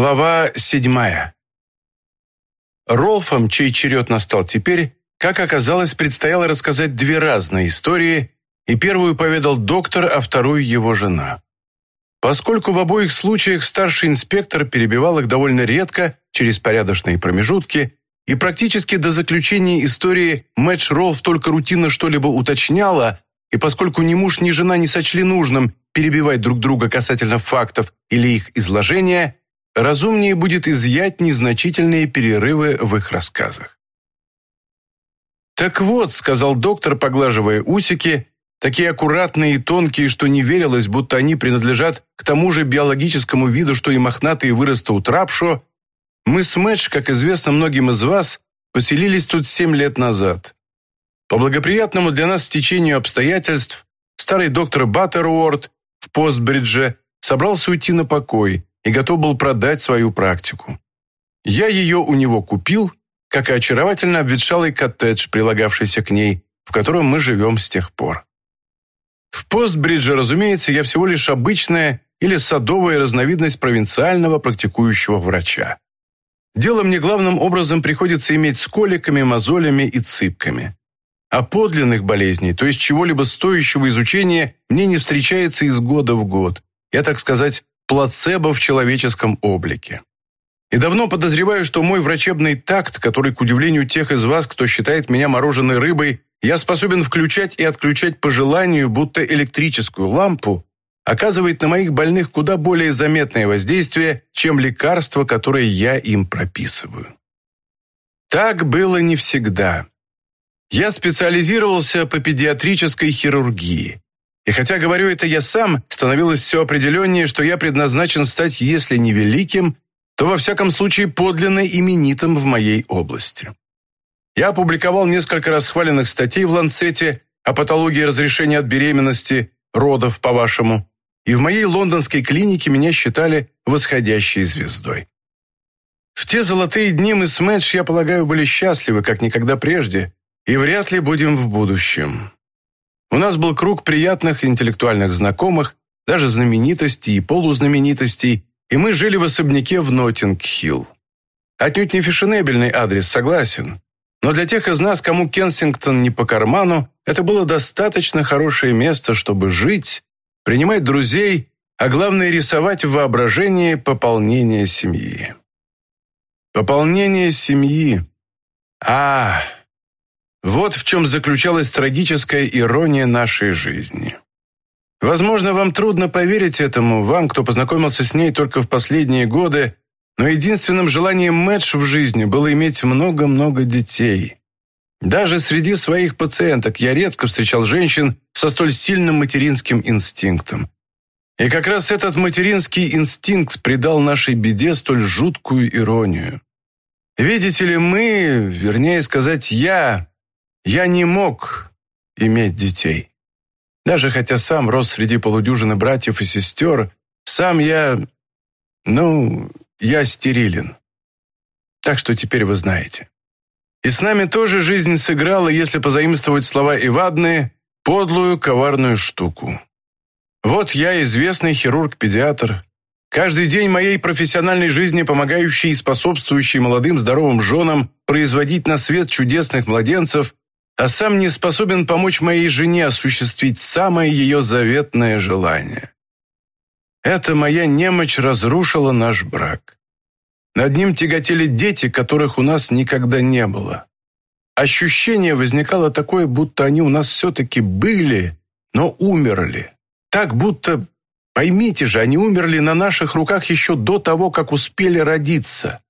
Глава седьмая. Ролфом, чей черед настал теперь, как оказалось, предстояло рассказать две разные истории, и первую поведал доктор, а вторую его жена. Поскольку в обоих случаях старший инспектор перебивал их довольно редко, через порядочные промежутки, и практически до заключения истории Мэтч Ролф только рутинно что-либо уточняла, и поскольку ни муж, ни жена не сочли нужным перебивать друг друга касательно фактов или их изложения, разумнее будет изъять незначительные перерывы в их рассказах. «Так вот», — сказал доктор, поглаживая усики, такие аккуратные и тонкие, что не верилось, будто они принадлежат к тому же биологическому виду, что и мохнатые выросты у Трапшо, мы с Мэтч, как известно многим из вас, поселились тут семь лет назад. По благоприятному для нас стечению обстоятельств старый доктор Баттеруорд в Постбридже собрался уйти на покой, и готов был продать свою практику. Я ее у него купил, как и очаровательно обветшалый коттедж, прилагавшийся к ней, в котором мы живем с тех пор. В Постбридже, разумеется, я всего лишь обычная или садовая разновидность провинциального практикующего врача. Дело мне главным образом приходится иметь с коликами, мозолями и цыпками. А подлинных болезней, то есть чего-либо стоящего изучения, мне не встречается из года в год. Я, так сказать, плацебо в человеческом облике. И давно подозреваю, что мой врачебный такт, который, к удивлению тех из вас, кто считает меня мороженой рыбой, я способен включать и отключать по желанию, будто электрическую лампу, оказывает на моих больных куда более заметное воздействие, чем лекарства, которые я им прописываю. Так было не всегда. Я специализировался по педиатрической хирургии. И хотя говорю это я сам, становилось все определеннее, что я предназначен стать, если не великим, то во всяком случае подлинно именитым в моей области. Я опубликовал несколько расхваленных статей в «Ланцете» о патологии разрешения от беременности, родов, по-вашему, и в моей лондонской клинике меня считали восходящей звездой. В те золотые дни мы с Мэтч, я полагаю, были счастливы, как никогда прежде, и вряд ли будем в будущем. У нас был круг приятных интеллектуальных знакомых, даже знаменитостей и полузнаменитостей, и мы жили в особняке в Ноттинг-Хилл. Отнюдь не фешенебельный адрес, согласен. Но для тех из нас, кому Кенсингтон не по карману, это было достаточно хорошее место, чтобы жить, принимать друзей, а главное рисовать в воображении пополнение семьи. Пополнение семьи. А, вот в чем заключалась трагическая ирония нашей жизни. Возможно, вам трудно поверить этому, вам, кто познакомился с ней только в последние годы, но единственным желанием Мэтч в жизни было иметь много-много детей. Даже среди своих пациенток я редко встречал женщин со столь сильным материнским инстинктом. И как раз этот материнский инстинкт придал нашей беде столь жуткую иронию. Видите ли, мы, вернее сказать, я, я не мог иметь детей. Даже хотя сам рос среди полудюжины братьев и сестер, сам я, ну, я стерилен. Так что теперь вы знаете. И с нами тоже жизнь сыграла, если позаимствовать слова Ивадны, подлую, коварную штуку. Вот я, известный хирург-педиатр, каждый день моей профессиональной жизни помогающий и способствующий молодым здоровым женам производить на свет чудесных младенцев, а сам не способен помочь моей жене осуществить самое ее заветное желание. Эта моя немощь разрушила наш брак. Над ним тяготели дети, которых у нас никогда не было. Ощущение возникало такое, будто они у нас все-таки были, но умерли. Так будто, поймите же, они умерли на наших руках еще до того, как успели родиться.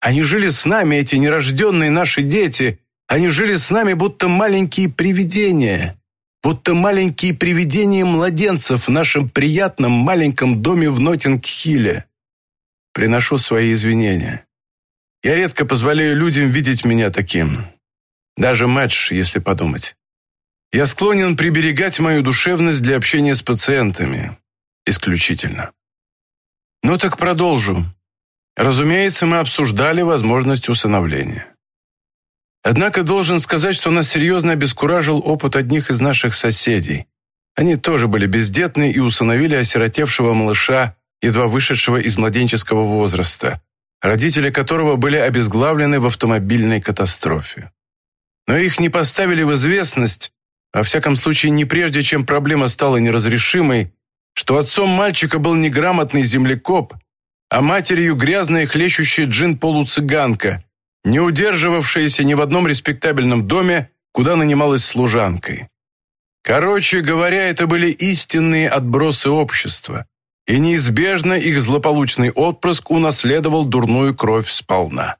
Они жили с нами, эти нерожденные наши дети, они жили с нами, будто маленькие привидения, будто маленькие привидения младенцев в нашем приятном маленьком доме в Ноттинг-Хилле. Приношу свои извинения. Я редко позволяю людям видеть меня таким. Даже Мэтч, если подумать. Я склонен приберегать мою душевность для общения с пациентами. Исключительно. Ну так продолжу. Разумеется, мы обсуждали возможность усыновления. Однако должен сказать, что нас серьезно обескуражил опыт одних из наших соседей. Они тоже были бездетны и усыновили осиротевшего малыша едва вышедшего из младенческого возраста, родители которого были обезглавлены в автомобильной катастрофе. Но их не поставили в известность, во всяком случае не прежде, чем проблема стала неразрешимой, что отцом мальчика был неграмотный землекоп, а матерью грязная хлещущая джин-полуцыганка, не удерживавшаяся ни в одном респектабельном доме, куда нанималась служанкой. Короче говоря, это были истинные отбросы общества, и неизбежно их злополучный отпрыск унаследовал дурную кровь сполна.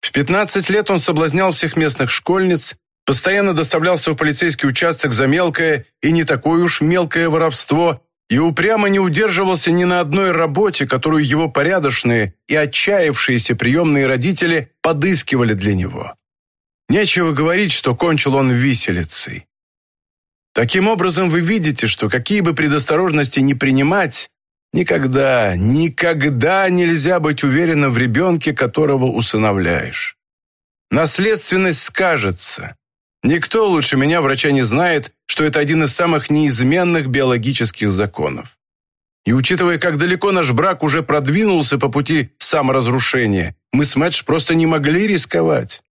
В 15 лет он соблазнял всех местных школьниц, постоянно доставлялся в полицейский участок за мелкое и не такое уж мелкое воровство и упрямо не удерживался ни на одной работе, которую его порядочные и отчаявшиеся приемные родители подыскивали для него. Нечего говорить, что кончил он виселицей. Таким образом, вы видите, что какие бы предосторожности ни принимать, никогда, никогда нельзя быть уверенным в ребенке, которого усыновляешь. Наследственность скажется. Никто лучше меня, врача, не знает, что это один из самых неизменных биологических законов. И учитывая, как далеко наш брак уже продвинулся по пути саморазрушения, мы с Мэтч просто не могли рисковать.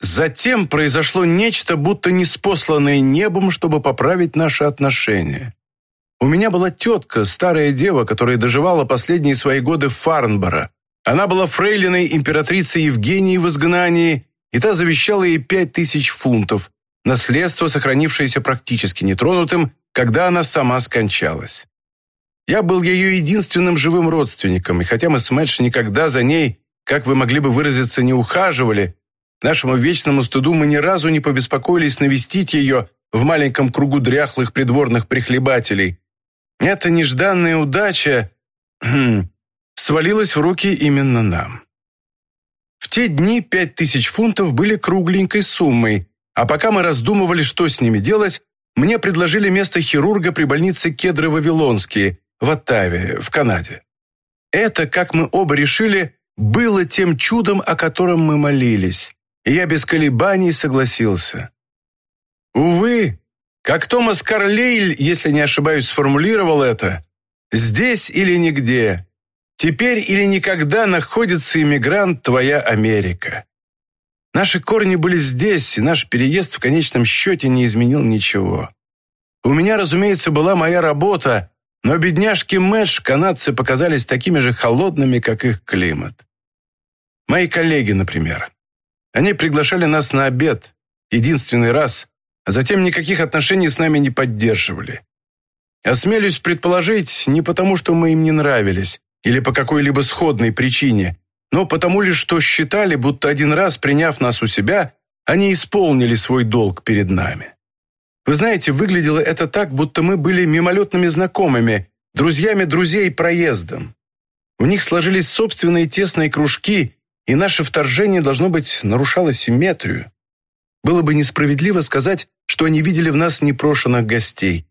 Затем произошло нечто, будто неспосланное небом, чтобы поправить наши отношения. У меня была тетка, старая дева, которая доживала последние свои годы в Фарнборо. Она была фрейлиной императрицы Евгении в изгнании, и та завещала ей пять тысяч фунтов, наследство, сохранившееся практически нетронутым, когда она сама скончалась. Я был ее единственным живым родственником, и хотя мы с Мэтч никогда за ней, как вы могли бы выразиться, не ухаживали, Нашему вечному стыду мы ни разу не побеспокоились навестить ее в маленьком кругу дряхлых придворных прихлебателей. Эта нежданная удача свалилась в руки именно нам. В те дни пять тысяч фунтов были кругленькой суммой, а пока мы раздумывали, что с ними делать, мне предложили место хирурга при больнице Кедры-Вавилонские в Оттаве, в Канаде. Это, как мы оба решили, было тем чудом, о котором мы молились и я без колебаний согласился. Увы, как Томас Карлейль, если не ошибаюсь, сформулировал это, «Здесь или нигде, теперь или никогда находится иммигрант твоя Америка». Наши корни были здесь, и наш переезд в конечном счете не изменил ничего. У меня, разумеется, была моя работа, но бедняжки Мэдж канадцы показались такими же холодными, как их климат. Мои коллеги, например. Они приглашали нас на обед, единственный раз, а затем никаких отношений с нами не поддерживали. Осмелюсь предположить, не потому, что мы им не нравились, или по какой-либо сходной причине, но потому лишь, что считали, будто один раз, приняв нас у себя, они исполнили свой долг перед нами. Вы знаете, выглядело это так, будто мы были мимолетными знакомыми, друзьями друзей проездом. У них сложились собственные тесные кружки, и наше вторжение, должно быть, нарушало симметрию. Было бы несправедливо сказать, что они видели в нас непрошенных гостей.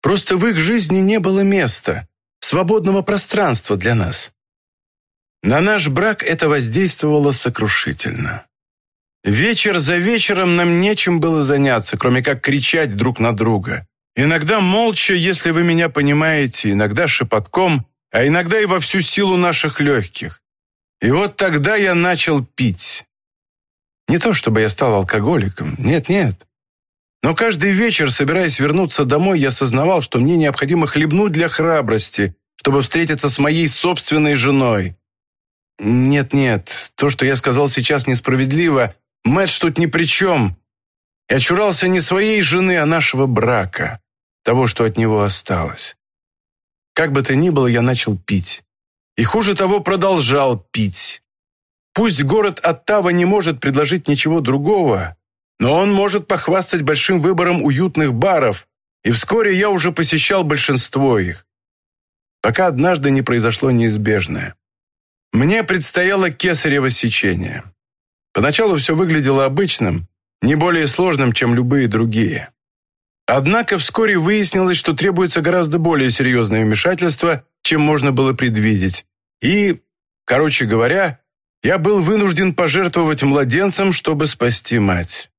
Просто в их жизни не было места, свободного пространства для нас. На наш брак это воздействовало сокрушительно. Вечер за вечером нам нечем было заняться, кроме как кричать друг на друга. Иногда молча, если вы меня понимаете, иногда шепотком, а иногда и во всю силу наших легких. И вот тогда я начал пить. Не то чтобы я стал алкоголиком, нет-нет. Но каждый вечер, собираясь вернуться домой, я осознавал, что мне необходимо хлебнуть для храбрости, чтобы встретиться с моей собственной женой. Нет-нет, то, что я сказал сейчас, несправедливо. Мэтч тут ни при чем. Я чурался не своей жены, а нашего брака, того, что от него осталось. Как бы то ни было, я начал пить. И хуже того, продолжал пить. Пусть город Оттава не может предложить ничего другого, но он может похвастать большим выбором уютных баров, и вскоре я уже посещал большинство их. Пока однажды не произошло неизбежное. Мне предстояло кесарево сечение. Поначалу все выглядело обычным, не более сложным, чем любые другие. Однако вскоре выяснилось, что требуется гораздо более серьезное вмешательство, чем можно было предвидеть. И, короче говоря, я был вынужден пожертвовать младенцем, чтобы спасти мать.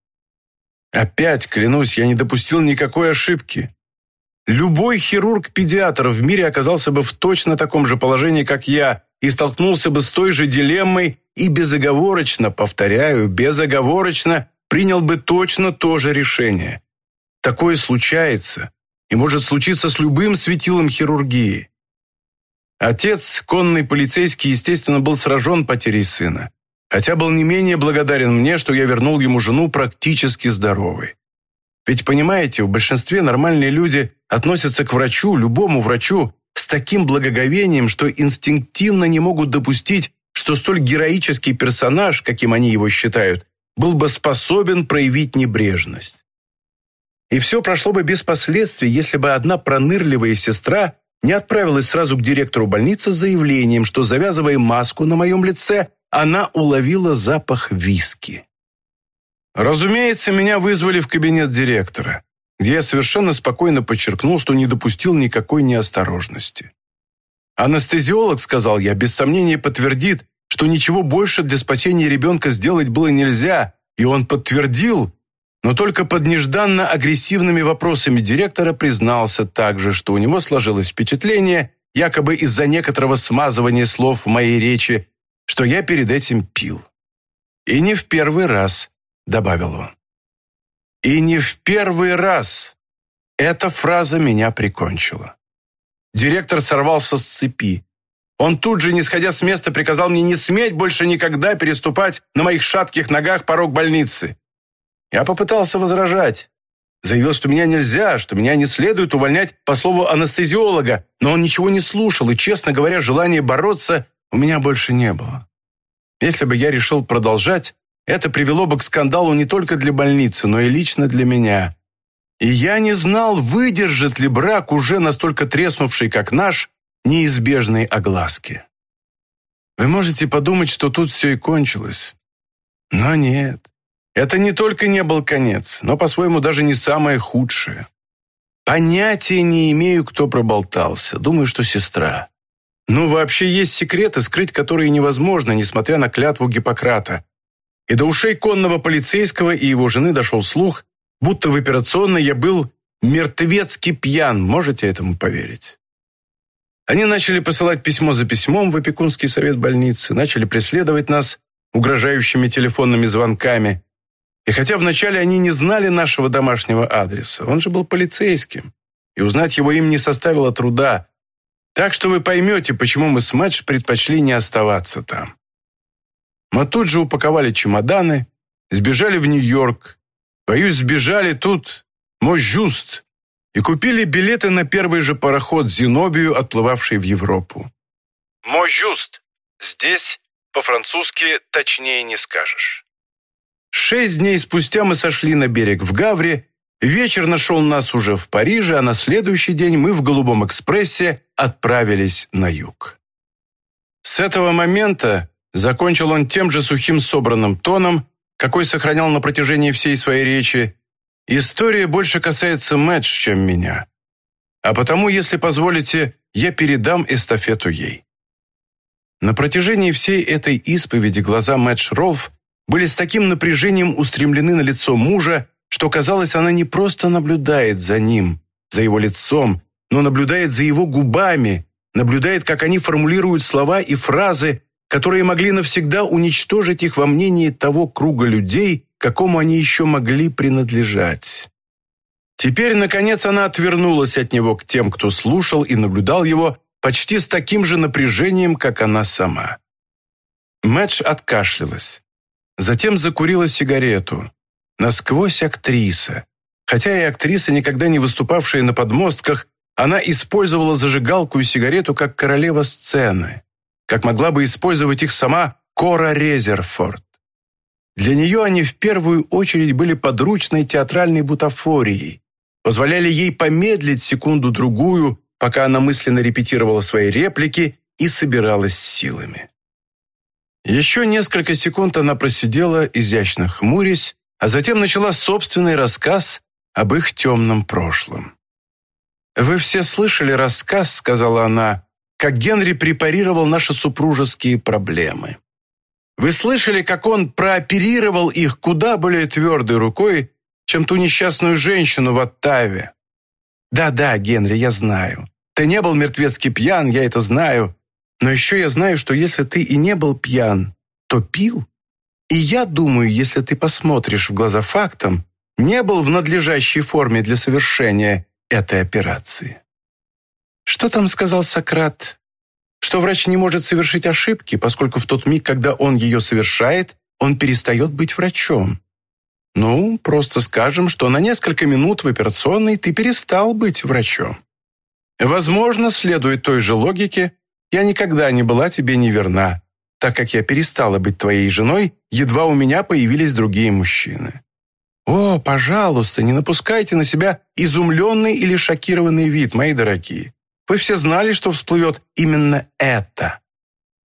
Опять, клянусь, я не допустил никакой ошибки. Любой хирург-педиатр в мире оказался бы в точно таком же положении, как я, и столкнулся бы с той же дилеммой и безоговорочно, повторяю, безоговорочно принял бы точно то же решение. Такое случается и может случиться с любым светилом хирургии. Отец, конный полицейский, естественно, был сражен потерей сына, хотя был не менее благодарен мне, что я вернул ему жену практически здоровой. Ведь, понимаете, в большинстве нормальные люди относятся к врачу, любому врачу, с таким благоговением, что инстинктивно не могут допустить, что столь героический персонаж, каким они его считают, был бы способен проявить небрежность. И все прошло бы без последствий, если бы одна пронырливая сестра не отправилась сразу к директору больницы с заявлением, что, завязывая маску на моем лице, она уловила запах виски. Разумеется, меня вызвали в кабинет директора где я совершенно спокойно подчеркнул, что не допустил никакой неосторожности. Анестезиолог, сказал я, без сомнения подтвердит, что ничего больше для спасения ребенка сделать было нельзя, и он подтвердил, но только под нежданно-агрессивными вопросами директора признался также, что у него сложилось впечатление, якобы из-за некоторого смазывания слов в моей речи, что я перед этим пил. «И не в первый раз», — добавил он. И не в первый раз эта фраза меня прикончила. Директор сорвался с цепи. Он тут же, не сходя с места, приказал мне не сметь больше никогда переступать на моих шатких ногах порог больницы. Я попытался возражать. Заявил, что меня нельзя, что меня не следует увольнять по слову анестезиолога, но он ничего не слушал, и, честно говоря, желания бороться у меня больше не было. Если бы я решил продолжать, это привело бы к скандалу не только для больницы, но и лично для меня. И я не знал, выдержит ли брак, уже настолько треснувший, как наш, неизбежной огласки. Вы можете подумать, что тут все и кончилось. Но нет. Это не только не был конец, но по-своему даже не самое худшее. Понятия не имею, кто проболтался. Думаю, что сестра. Ну, вообще есть секреты, скрыть которые невозможно, несмотря на клятву Гиппократа и до ушей конного полицейского и его жены дошел слух, будто в операционной я был мертвецки пьян, можете этому поверить? Они начали посылать письмо за письмом в опекунский совет больницы, начали преследовать нас угрожающими телефонными звонками. И хотя вначале они не знали нашего домашнего адреса, он же был полицейским, и узнать его им не составило труда. Так что вы поймете, почему мы с Мэтч предпочли не оставаться там. Мы тут же упаковали чемоданы, сбежали в Нью-Йорк. Боюсь, сбежали тут, мой жуст, и купили билеты на первый же пароход Зенобию, отплывавший в Европу. Мой жуст. Здесь по-французски точнее не скажешь. Шесть дней спустя мы сошли на берег в Гавре, вечер нашел нас уже в Париже, а на следующий день мы в «Голубом экспрессе» отправились на юг. С этого момента Закончил он тем же сухим собранным тоном, какой сохранял на протяжении всей своей речи. «История больше касается Мэтч, чем меня. А потому, если позволите, я передам эстафету ей». На протяжении всей этой исповеди глаза Мэтч Ролф были с таким напряжением устремлены на лицо мужа, что казалось, она не просто наблюдает за ним, за его лицом, но наблюдает за его губами, наблюдает, как они формулируют слова и фразы, которые могли навсегда уничтожить их во мнении того круга людей, какому они еще могли принадлежать. Теперь, наконец, она отвернулась от него к тем, кто слушал и наблюдал его почти с таким же напряжением, как она сама. Мэтч откашлялась. Затем закурила сигарету. Насквозь актриса. Хотя и актриса, никогда не выступавшая на подмостках, она использовала зажигалку и сигарету как королева сцены как могла бы использовать их сама Кора Резерфорд. Для нее они в первую очередь были подручной театральной бутафорией, позволяли ей помедлить секунду-другую, пока она мысленно репетировала свои реплики и собиралась силами. Еще несколько секунд она просидела, изящно хмурясь, а затем начала собственный рассказ об их темном прошлом. «Вы все слышали рассказ», — сказала она, как Генри препарировал наши супружеские проблемы. Вы слышали, как он прооперировал их куда более твердой рукой, чем ту несчастную женщину в Оттаве? Да-да, Генри, я знаю. Ты не был мертвецки пьян, я это знаю. Но еще я знаю, что если ты и не был пьян, то пил. И я думаю, если ты посмотришь в глаза фактам, не был в надлежащей форме для совершения этой операции. Что там сказал Сократ? Что врач не может совершить ошибки, поскольку в тот миг, когда он ее совершает, он перестает быть врачом. Ну, просто скажем, что на несколько минут в операционной ты перестал быть врачом. Возможно, следует той же логике, я никогда не была тебе неверна, так как я перестала быть твоей женой, едва у меня появились другие мужчины. О, пожалуйста, не напускайте на себя изумленный или шокированный вид, мои дорогие. Вы все знали, что всплывет именно это.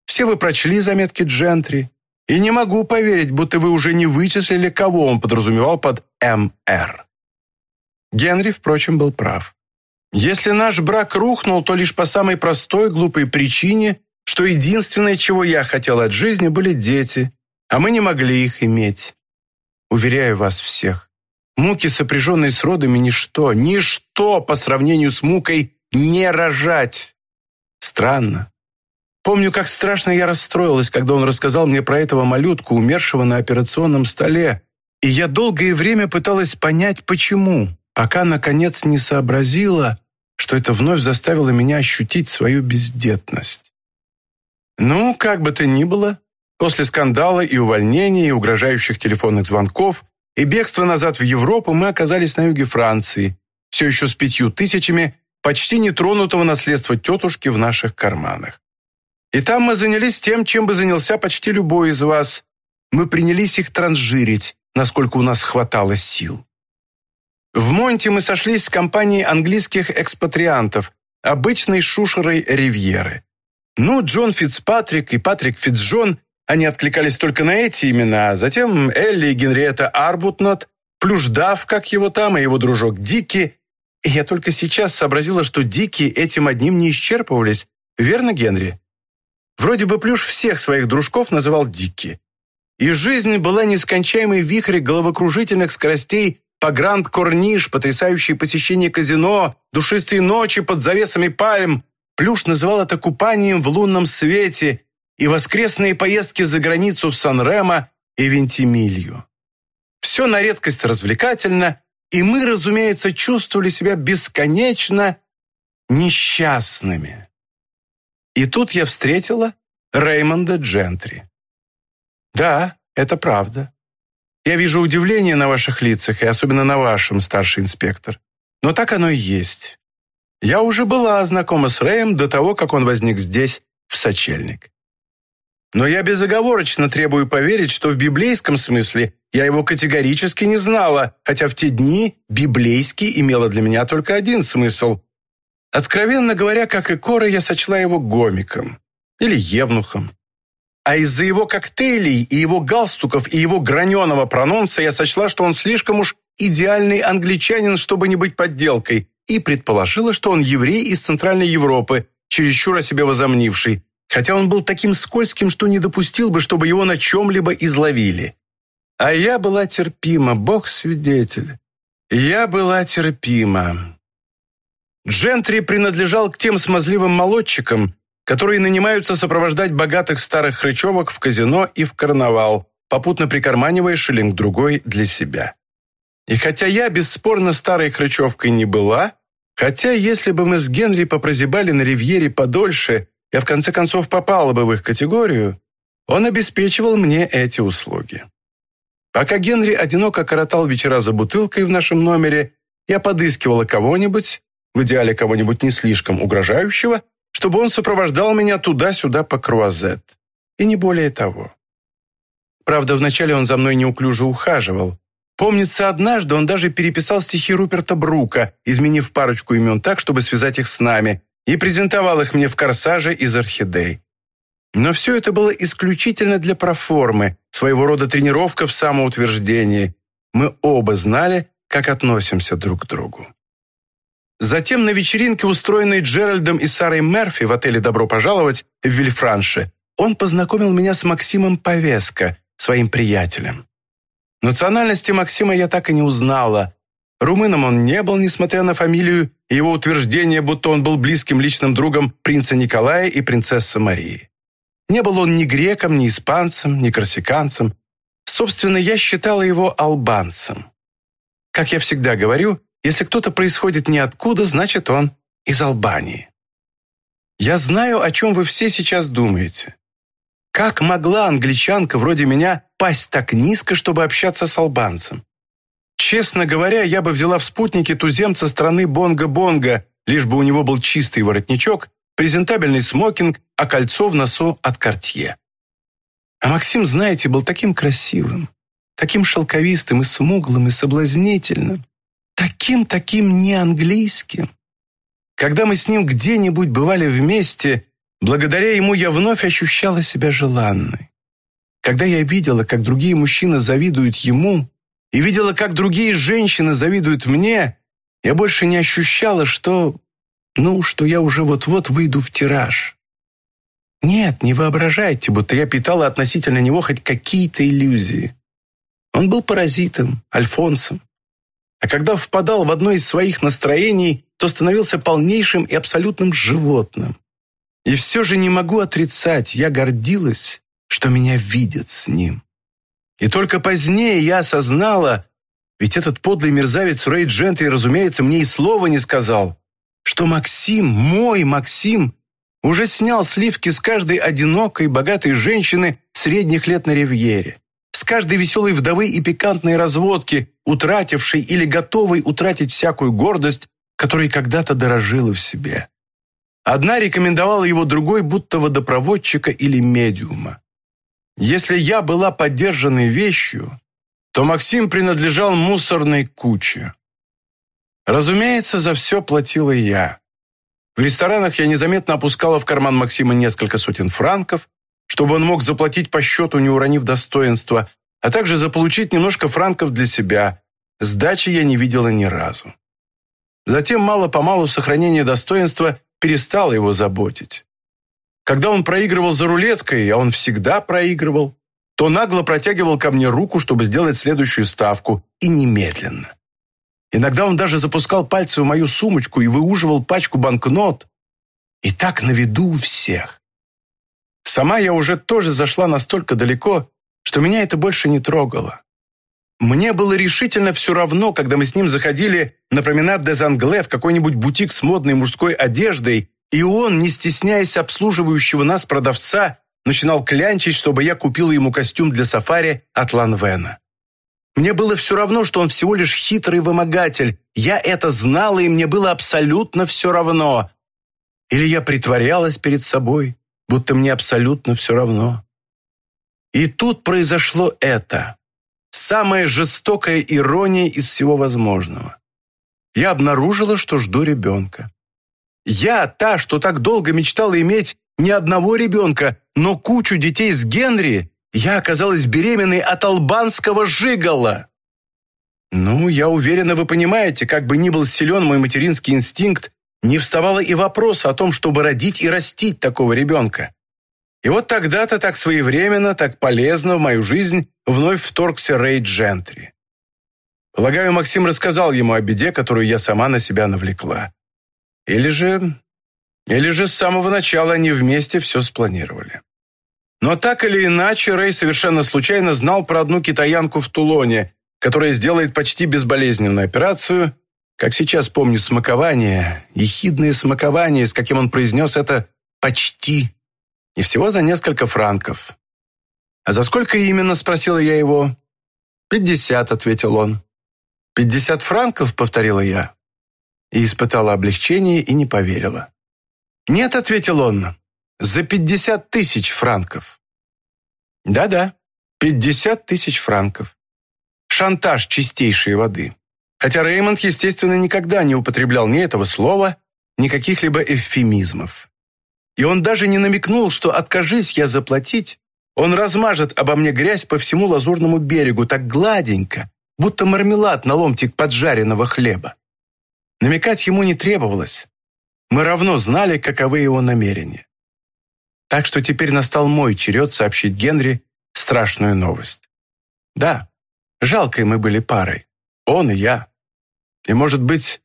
Все вы прочли заметки Джентри, и не могу поверить, будто вы уже не вычислили, кого он подразумевал под МР. Генри, впрочем, был прав. Если наш брак рухнул, то лишь по самой простой глупой причине, что единственное, чего я хотел от жизни, были дети, а мы не могли их иметь. Уверяю вас всех, муки, сопряженные с родами, ничто, ничто по сравнению с мукой не рожать. Странно. Помню, как страшно я расстроилась, когда он рассказал мне про этого малютку, умершего на операционном столе, и я долгое время пыталась понять, почему, пока, наконец, не сообразила, что это вновь заставило меня ощутить свою бездетность. Ну, как бы то ни было, после скандала и увольнения, и угрожающих телефонных звонков, и бегства назад в Европу мы оказались на юге Франции, все еще с пятью тысячами почти нетронутого наследства тетушки в наших карманах. И там мы занялись тем, чем бы занялся почти любой из вас. Мы принялись их транжирить, насколько у нас хватало сил. В Монте мы сошлись с компанией английских экспатриантов, обычной шушерой Ривьеры. Ну, Джон Фицпатрик и Патрик Фицджон, они откликались только на эти имена, а затем Элли и Генриетта Арбутнот, Плюждав, как его там, и его дружок Дики. Я только сейчас сообразила, что Дики этим одним не исчерпывались. Верно, Генри? Вроде бы Плюш всех своих дружков называл Дики. И жизнь была нескончаемой вихрь головокружительных скоростей по Гранд-Корниш, потрясающие посещения казино, душистые ночи под завесами пальм. Плюш называл это купанием в лунном свете и воскресные поездки за границу в Сан-Ремо и Вентимилью. Все на редкость развлекательно, и мы, разумеется, чувствовали себя бесконечно несчастными. И тут я встретила Реймонда Джентри. Да, это правда. Я вижу удивление на ваших лицах, и особенно на вашем, старший инспектор. Но так оно и есть. Я уже была знакома с Рэем до того, как он возник здесь, в сочельник. Но я безоговорочно требую поверить, что в библейском смысле я его категорически не знала, хотя в те дни библейский имело для меня только один смысл. Откровенно говоря, как и Кора, я сочла его гомиком или евнухом. А из-за его коктейлей и его галстуков и его граненого прононса я сочла, что он слишком уж идеальный англичанин, чтобы не быть подделкой, и предположила, что он еврей из Центральной Европы, чересчур о себе возомнивший, хотя он был таким скользким, что не допустил бы, чтобы его на чем-либо изловили. А я была терпима, Бог свидетель. Я была терпима. Джентри принадлежал к тем смазливым молодчикам, которые нанимаются сопровождать богатых старых хрычевок в казино и в карнавал, попутно прикарманивая шиллинг-другой для себя. И хотя я бесспорно старой хрычевкой не была, хотя если бы мы с Генри попрозябали на ривьере подольше, я в конце концов попала бы в их категорию, он обеспечивал мне эти услуги. Пока Генри одиноко коротал вечера за бутылкой в нашем номере, я подыскивала кого-нибудь, в идеале кого-нибудь не слишком угрожающего, чтобы он сопровождал меня туда-сюда по круазет. И не более того. Правда, вначале он за мной неуклюже ухаживал. Помнится, однажды он даже переписал стихи Руперта Брука, изменив парочку имен так, чтобы связать их с нами, и презентовал их мне в корсаже из орхидей. Но все это было исключительно для проформы, своего рода тренировка в самоутверждении. Мы оба знали, как относимся друг к другу. Затем на вечеринке, устроенной Джеральдом и Сарой Мерфи в отеле «Добро пожаловать» в Вильфранше, он познакомил меня с Максимом Повеско, своим приятелем. Национальности Максима я так и не узнала, Румыном он не был, несмотря на фамилию и его утверждение, будто он был близким личным другом принца Николая и принцессы Марии. Не был он ни греком, ни испанцем, ни корсиканцем. Собственно, я считала его албанцем. Как я всегда говорю, если кто-то происходит ниоткуда, значит он из Албании. Я знаю, о чем вы все сейчас думаете. Как могла англичанка вроде меня пасть так низко, чтобы общаться с албанцем? Честно говоря, я бы взяла в спутники туземца страны Бонга-Бонга, лишь бы у него был чистый воротничок, презентабельный смокинг, а кольцо в носу от Кортье. А Максим, знаете, был таким красивым, таким шелковистым и смуглым и соблазнительным, таким-таким неанглийским. Когда мы с ним где-нибудь бывали вместе, благодаря ему я вновь ощущала себя желанной. Когда я видела, как другие мужчины завидуют ему, и видела, как другие женщины завидуют мне, я больше не ощущала, что... Ну, что я уже вот-вот выйду в тираж. Нет, не воображайте, будто я питала относительно него хоть какие-то иллюзии. Он был паразитом, альфонсом. А когда впадал в одно из своих настроений, то становился полнейшим и абсолютным животным. И все же не могу отрицать, я гордилась, что меня видят с ним. И только позднее я осознала, ведь этот подлый мерзавец Рэй Джентри, разумеется, мне и слова не сказал, что Максим, мой Максим, уже снял сливки с каждой одинокой, богатой женщины средних лет на ривьере, с каждой веселой вдовы и пикантной разводки, утратившей или готовой утратить всякую гордость, которой когда-то дорожила в себе. Одна рекомендовала его другой, будто водопроводчика или медиума. Если я была поддержанной вещью, то Максим принадлежал мусорной куче. Разумеется, за все платила я. В ресторанах я незаметно опускала в карман Максима несколько сотен франков, чтобы он мог заплатить по счету, не уронив достоинства, а также заполучить немножко франков для себя. Сдачи я не видела ни разу. Затем мало-помалу сохранение достоинства перестало его заботить. Когда он проигрывал за рулеткой, а он всегда проигрывал, то нагло протягивал ко мне руку, чтобы сделать следующую ставку, и немедленно. Иногда он даже запускал пальцы в мою сумочку и выуживал пачку банкнот. И так на виду у всех. Сама я уже тоже зашла настолько далеко, что меня это больше не трогало. Мне было решительно все равно, когда мы с ним заходили на променад де Зангле в какой-нибудь бутик с модной мужской одеждой и он, не стесняясь обслуживающего нас продавца, начинал клянчить, чтобы я купила ему костюм для сафари от Ланвена. Мне было все равно, что он всего лишь хитрый вымогатель. Я это знала, и мне было абсолютно все равно. Или я притворялась перед собой, будто мне абсолютно все равно. И тут произошло это. Самая жестокая ирония из всего возможного. Я обнаружила, что жду ребенка. Я, та, что так долго мечтала иметь не одного ребенка, но кучу детей с Генри, я оказалась беременной от албанского жигала. Ну, я уверена, вы понимаете, как бы ни был силен мой материнский инстинкт, не вставало и вопроса о том, чтобы родить и растить такого ребенка. И вот тогда-то так своевременно, так полезно в мою жизнь вновь вторгся Рэй Джентри. Полагаю, Максим рассказал ему о беде, которую я сама на себя навлекла. Или же... Или же с самого начала они вместе все спланировали. Но так или иначе, Рэй совершенно случайно знал про одну китаянку в Тулоне, которая сделает почти безболезненную операцию, как сейчас помню смакование, ехидное смакование, с каким он произнес это «почти», и всего за несколько франков. «А за сколько именно?» – спросила я его. «Пятьдесят», – ответил он. «Пятьдесят франков?» – повторила я и испытала облегчение и не поверила. «Нет», — ответил он, — «за пятьдесят тысяч франков». «Да-да, пятьдесят тысяч франков. Шантаж чистейшей воды». Хотя Реймонд, естественно, никогда не употреблял ни этого слова, ни каких-либо эвфемизмов. И он даже не намекнул, что, откажись я заплатить, он размажет обо мне грязь по всему лазурному берегу так гладенько, будто мармелад на ломтик поджаренного хлеба. Намекать ему не требовалось. Мы равно знали, каковы его намерения. Так что теперь настал мой черед сообщить Генри страшную новость. Да, жалкой мы были парой, он и я. И, может быть,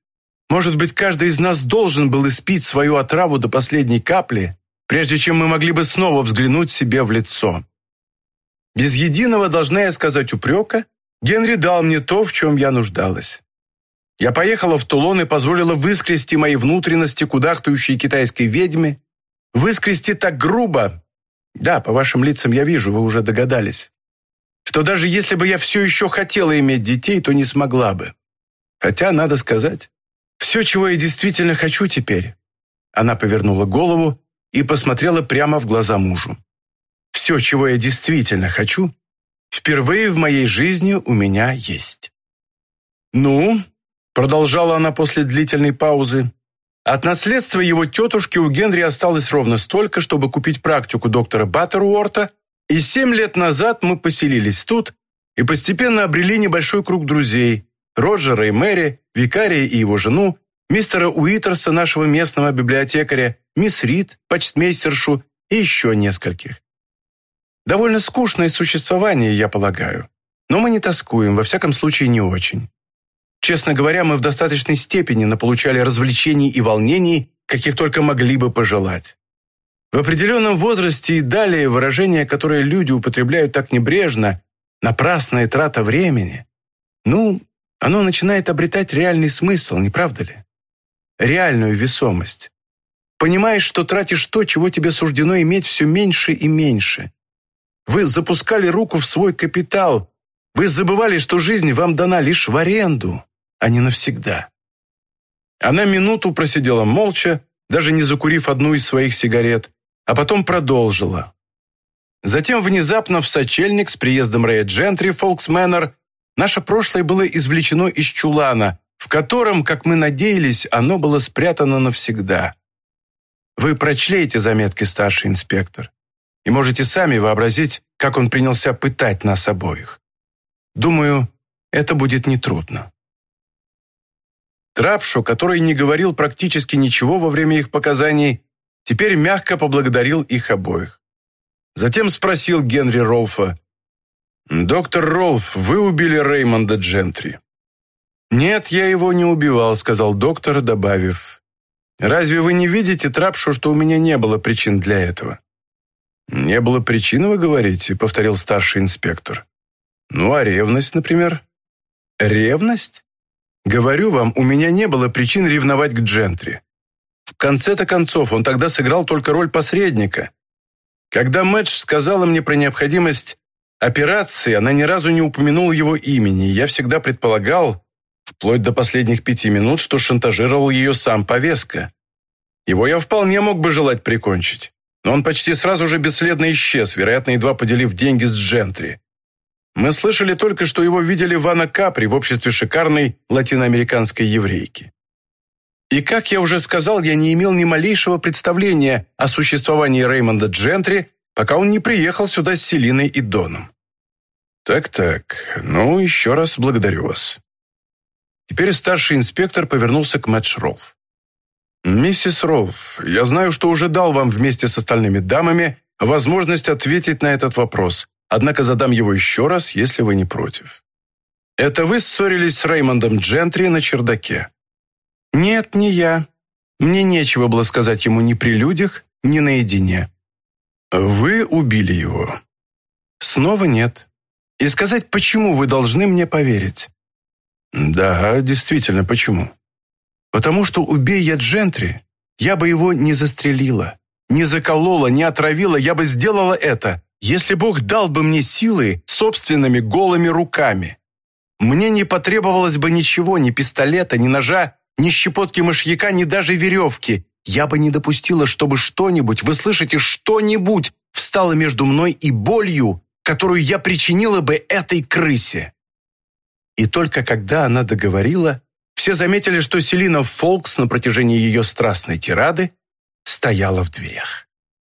может быть, каждый из нас должен был испить свою отраву до последней капли, прежде чем мы могли бы снова взглянуть себе в лицо. Без единого, должна я сказать, упрека, Генри дал мне то, в чем я нуждалась. Я поехала в Тулон и позволила выскрести мои внутренности кудахтающей китайской ведьме, выскрести так грубо, да, по вашим лицам я вижу, вы уже догадались, что даже если бы я все еще хотела иметь детей, то не смогла бы. Хотя, надо сказать, все, чего я действительно хочу теперь. Она повернула голову и посмотрела прямо в глаза мужу. Все, чего я действительно хочу, впервые в моей жизни у меня есть. «Ну?» – продолжала она после длительной паузы. От наследства его тетушки у Генри осталось ровно столько, чтобы купить практику доктора Баттеруорта, и семь лет назад мы поселились тут и постепенно обрели небольшой круг друзей – Роджера и Мэри, викария и его жену, мистера Уитерса, нашего местного библиотекаря, мисс Рид, почтмейстершу и еще нескольких. Довольно скучное существование, я полагаю. Но мы не тоскуем, во всяком случае не очень. Честно говоря, мы в достаточной степени наполучали развлечений и волнений, каких только могли бы пожелать. В определенном возрасте и далее выражение, которое люди употребляют так небрежно, напрасная трата времени, ну, оно начинает обретать реальный смысл, не правда ли? Реальную весомость. Понимаешь, что тратишь то, чего тебе суждено иметь все меньше и меньше. Вы запускали руку в свой капитал. Вы забывали, что жизнь вам дана лишь в аренду, а не навсегда. Она минуту просидела молча, даже не закурив одну из своих сигарет, а потом продолжила. Затем внезапно в сочельник с приездом Рэя Джентри в Фолксмэннер наше прошлое было извлечено из чулана, в котором, как мы надеялись, оно было спрятано навсегда. Вы прочли эти заметки, старший инспектор, и можете сами вообразить, как он принялся пытать нас обоих. Думаю, это будет нетрудно. Трапшу, который не говорил практически ничего во время их показаний, теперь мягко поблагодарил их обоих. Затем спросил Генри Ролфа, «Доктор Ролф, вы убили Реймонда Джентри?» «Нет, я его не убивал», — сказал доктор, добавив, «Разве вы не видите, Трапшу, что у меня не было причин для этого?» «Не было причин, вы говорите», — повторил старший инспектор. «Ну, а ревность, например?» «Ревность?» «Говорю вам, у меня не было причин ревновать к Джентри. В конце-то концов, он тогда сыграл только роль посредника. Когда Мэтч сказала мне про необходимость операции, она ни разу не упомянула его имени, я всегда предполагал, вплоть до последних пяти минут, что шантажировал ее сам повестка. Его я вполне мог бы желать прикончить, но он почти сразу же бесследно исчез, вероятно, едва поделив деньги с Джентри. Мы слышали только, что его видели в Анна Капри в обществе шикарной латиноамериканской еврейки. И, как я уже сказал, я не имел ни малейшего представления о существовании Реймонда Джентри, пока он не приехал сюда с Селиной и Доном. Так-так, ну, еще раз благодарю вас. Теперь старший инспектор повернулся к Мэтч Ролф. «Миссис Ролф, я знаю, что уже дал вам вместе с остальными дамами возможность ответить на этот вопрос, однако задам его еще раз, если вы не против. Это вы ссорились с Реймондом Джентри на чердаке?» «Нет, не я. Мне нечего было сказать ему ни при людях, ни наедине». «Вы убили его?» «Снова нет. И сказать, почему вы должны мне поверить?» «Да, действительно, почему?» «Потому что, убей я Джентри, я бы его не застрелила, не заколола, не отравила, я бы сделала это, если Бог дал бы мне силы собственными голыми руками. Мне не потребовалось бы ничего, ни пистолета, ни ножа, ни щепотки мышьяка, ни даже веревки. Я бы не допустила, чтобы что-нибудь, вы слышите, что-нибудь встало между мной и болью, которую я причинила бы этой крысе. И только когда она договорила, все заметили, что Селина Фолкс на протяжении ее страстной тирады стояла в дверях.